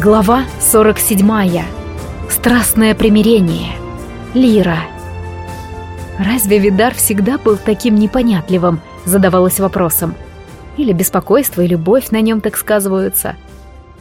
Глава 47. Страстное примирение. Лира. Разве Видар всегда был таким непонятливым, задавалась вопросом. Или беспокойство и любовь на нем так сказываются.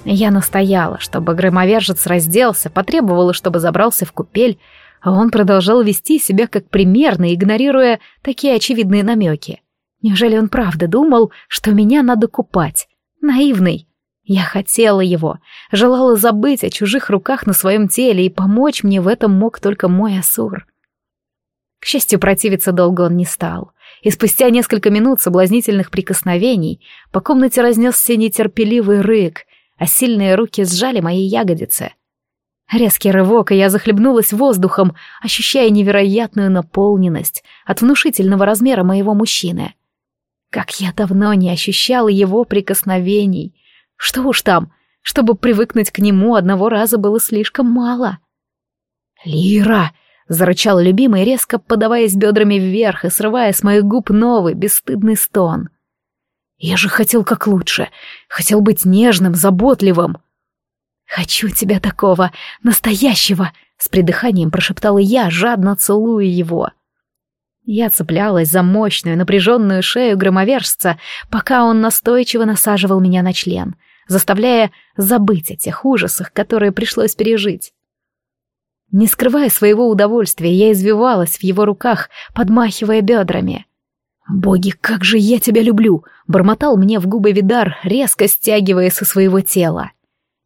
Я настояла, чтобы громовержец разделся, потребовала, чтобы забрался в купель, а он продолжал вести себя как примерно, игнорируя такие очевидные намеки. Неужели он правда думал, что меня надо купать? Наивный. Я хотела его, желала забыть о чужих руках на своем теле, и помочь мне в этом мог только мой Асур. К счастью, противиться долго он не стал, и спустя несколько минут соблазнительных прикосновений по комнате разнесся нетерпеливый рык, а сильные руки сжали мои ягодицы. Резкий рывок, и я захлебнулась воздухом, ощущая невероятную наполненность от внушительного размера моего мужчины. Как я давно не ощущала его прикосновений — что уж там, чтобы привыкнуть к нему, одного раза было слишком мало. «Лира!» — зарычал любимый, резко подаваясь бедрами вверх и срывая с моих губ новый, бесстыдный стон. «Я же хотел как лучше, хотел быть нежным, заботливым». «Хочу тебя такого, настоящего!» — с придыханием прошептала я, жадно целуя его. Я цеплялась за мощную, напряженную шею громовержца, пока он настойчиво насаживал меня на член — заставляя забыть о тех ужасах, которые пришлось пережить. Не скрывая своего удовольствия, я извивалась в его руках, подмахивая бедрами. «Боги, как же я тебя люблю!» — бормотал мне в губы Видар, резко стягивая со своего тела.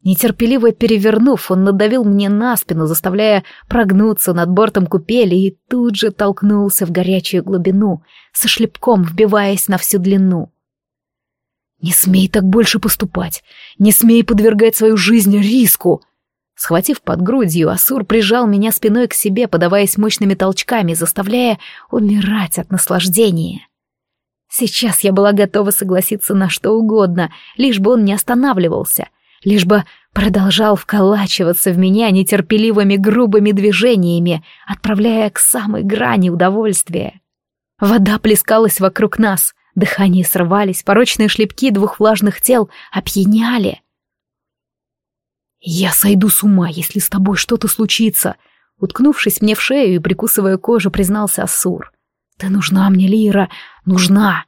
Нетерпеливо перевернув, он надавил мне на спину, заставляя прогнуться над бортом купели и тут же толкнулся в горячую глубину, со шлепком вбиваясь на всю длину. «Не смей так больше поступать! Не смей подвергать свою жизнь риску!» Схватив под грудью, Асур прижал меня спиной к себе, подаваясь мощными толчками, заставляя умирать от наслаждения. Сейчас я была готова согласиться на что угодно, лишь бы он не останавливался, лишь бы продолжал вколачиваться в меня нетерпеливыми грубыми движениями, отправляя к самой грани удовольствия. Вода плескалась вокруг нас — Дыхание срывались, порочные шлепки двух влажных тел опьяняли. «Я сойду с ума, если с тобой что-то случится», уткнувшись мне в шею и прикусывая кожу, признался Асур. «Ты нужна мне, Лира, нужна!»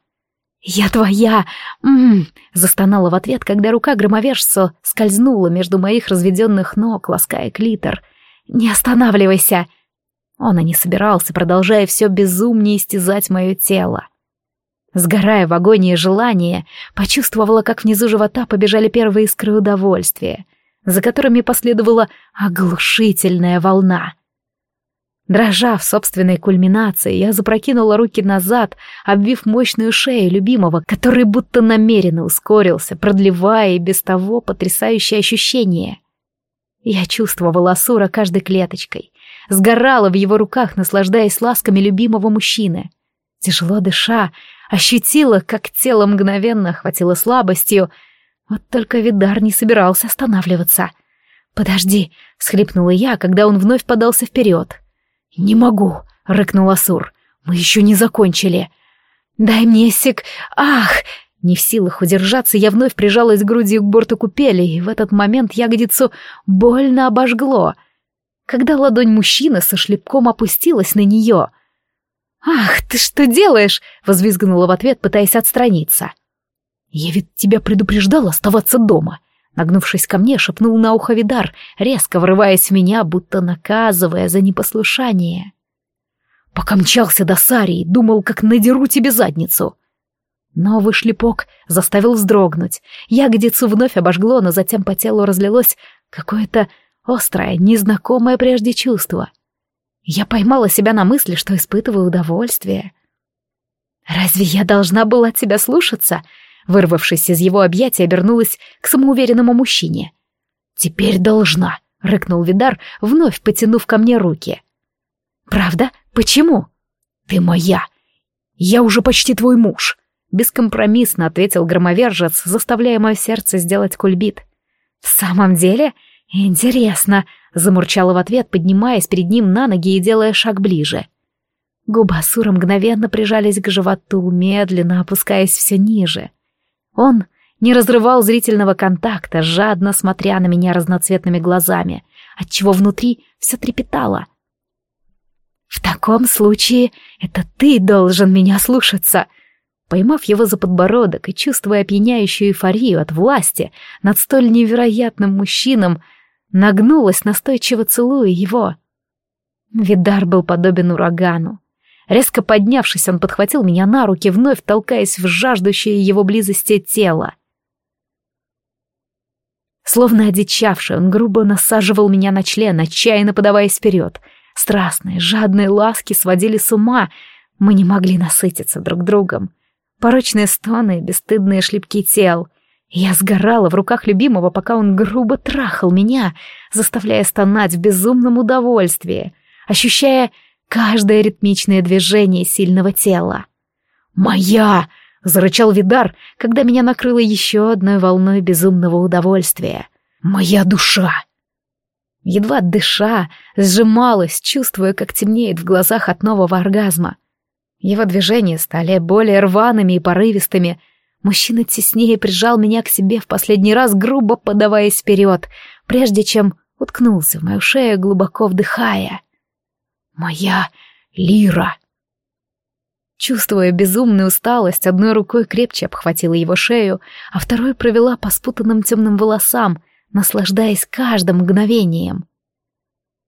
«Я твоя!» М -м -м, застонала в ответ, когда рука громовержца скользнула между моих разведенных ног, лаская клитор. «Не останавливайся!» Он и не собирался, продолжая все безумнее истязать мое тело. Сгорая в агонии желания, почувствовала, как внизу живота побежали первые искры удовольствия, за которыми последовала оглушительная волна. Дрожа в собственной кульминации, я запрокинула руки назад, обвив мощную шею любимого, который будто намеренно ускорился, продлевая и без того потрясающее ощущение. Я чувствовала Асура каждой клеточкой, сгорала в его руках, наслаждаясь ласками любимого мужчины. Тяжело дыша, ощутила, как тело мгновенно охватило слабостью. Вот только Видар не собирался останавливаться. «Подожди», — схлипнула я, когда он вновь подался вперед. «Не могу», — рыкнул Асур. «Мы еще не закончили». «Дай мне сек... Ах!» Не в силах удержаться, я вновь прижалась грудью к борту купели, и в этот момент ягодицу больно обожгло. Когда ладонь мужчины со шлепком опустилась на нее — «Ах, ты что делаешь?» — возвизгнула в ответ, пытаясь отстраниться. «Я ведь тебя предупреждал оставаться дома», — нагнувшись ко мне, шепнул на ухо Видар, резко врываясь в меня, будто наказывая за непослушание. «Пока мчался до Сарии, думал, как надеру тебе задницу». Новый шлепок заставил вздрогнуть. Ягодицу вновь обожгло, но затем по телу разлилось какое-то острое, незнакомое прежде чувство — я поймала себя на мысли, что испытываю удовольствие. «Разве я должна была тебя слушаться?» Вырвавшись из его объятия, обернулась к самоуверенному мужчине. «Теперь должна», — рыкнул Видар, вновь потянув ко мне руки. «Правда? Почему?» «Ты моя. Я уже почти твой муж», — бескомпромиссно ответил громовержец, заставляя мое сердце сделать кульбит. «В самом деле? Интересно», Замурчала в ответ, поднимаясь перед ним на ноги и делая шаг ближе. Губы Асура мгновенно прижались к животу, медленно опускаясь все ниже. Он не разрывал зрительного контакта, жадно смотря на меня разноцветными глазами, отчего внутри все трепетало. «В таком случае это ты должен меня слушаться!» Поймав его за подбородок и чувствуя опьяняющую эйфорию от власти над столь невероятным мужчином, нагнулась, настойчиво целуя его. Видар был подобен урагану. Резко поднявшись, он подхватил меня на руки, вновь толкаясь в жаждущее его близости тело. Словно одичавший, он грубо насаживал меня на член, отчаянно подаваясь вперед. Страстные, жадные ласки сводили с ума. Мы не могли насытиться друг другом. Порочные стоны, бесстыдные шлепки тел. Я сгорала в руках любимого, пока он грубо трахал меня, заставляя стонать в безумном удовольствии, ощущая каждое ритмичное движение сильного тела. «Моя!» Зарычал Видар, когда меня накрыло еще одной волной безумного удовольствия. «Моя душа!» Едва дыша, сжималась, чувствуя, как темнеет в глазах от нового оргазма. Его движения стали более рваными и порывистыми. Мужчина теснее прижал меня к себе в последний раз, грубо подаваясь вперед, прежде чем уткнулся в мою шею, глубоко вдыхая. «Моя лира!» Чувствуя безумную усталость, одной рукой крепче обхватила его шею, а второй провела по спутанным темным волосам, наслаждаясь каждым мгновением.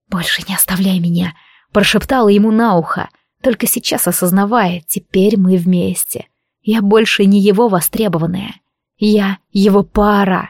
«Больше не оставляй меня», — прошептала ему на ухо, только сейчас осознавая, теперь мы вместе. Я больше не его востребованная. Я его пара.